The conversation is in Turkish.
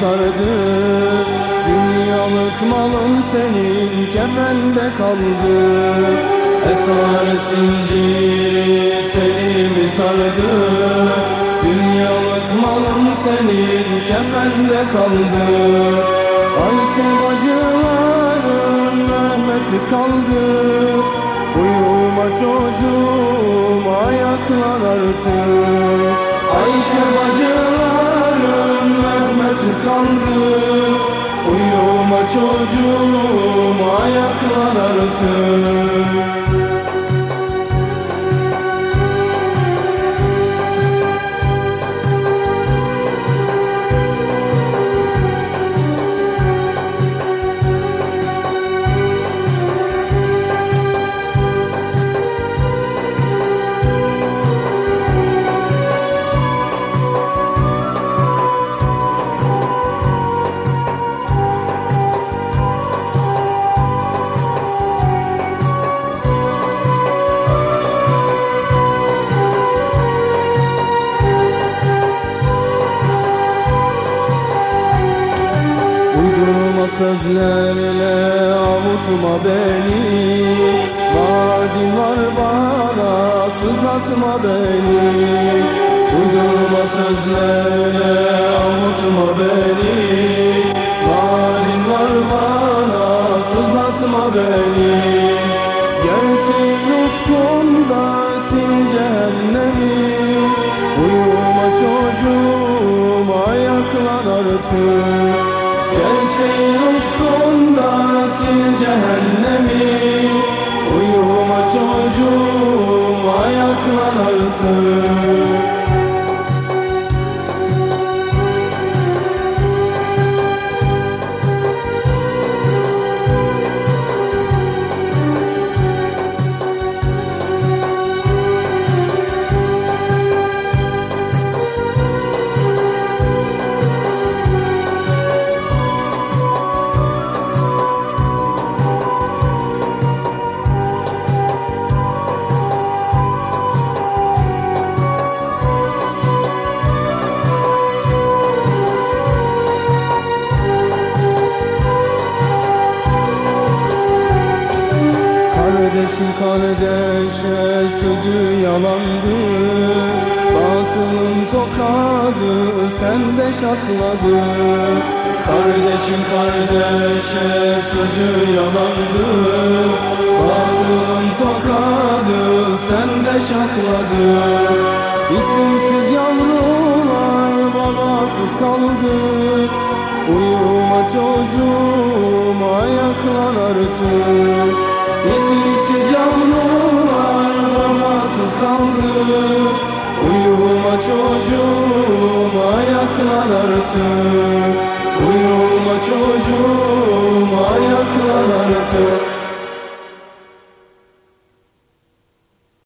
sardı? Dünyalık malın senin kefende kaldı. Esaret zinciri seni mi sardı? Dünyalık malın senin kefende kaldı. Ayşe bacılarım Mehmetsiz kaldı. Uyuma çocuğum ayaklar artık Kaldı Uyuma çocuğum ayaklar artık sözlerle avutma beni. Vaadin var bana sızlatma beni. Uydurma sözlerle avutma beni. Vaadin var bana sızlatma beni. Gerçeğin ufkunda sil cehennemi. Uyuma çocuğum ayaklar artık Gerçeğin ufkunda sil cehennemi. Uyuma çocuğum ayaklan Kardeşim kardeşe sözü yalandı. Batılın tokadı sende şakladı Kardeşim kardeşe sözü yalandı. Batılın tokadı sende şakladı İsimsiz yavrular babasız kaldı. Uyuma çocuğum ayaklar artık ayaklar artık Uyuma çocuğum ayaklar artık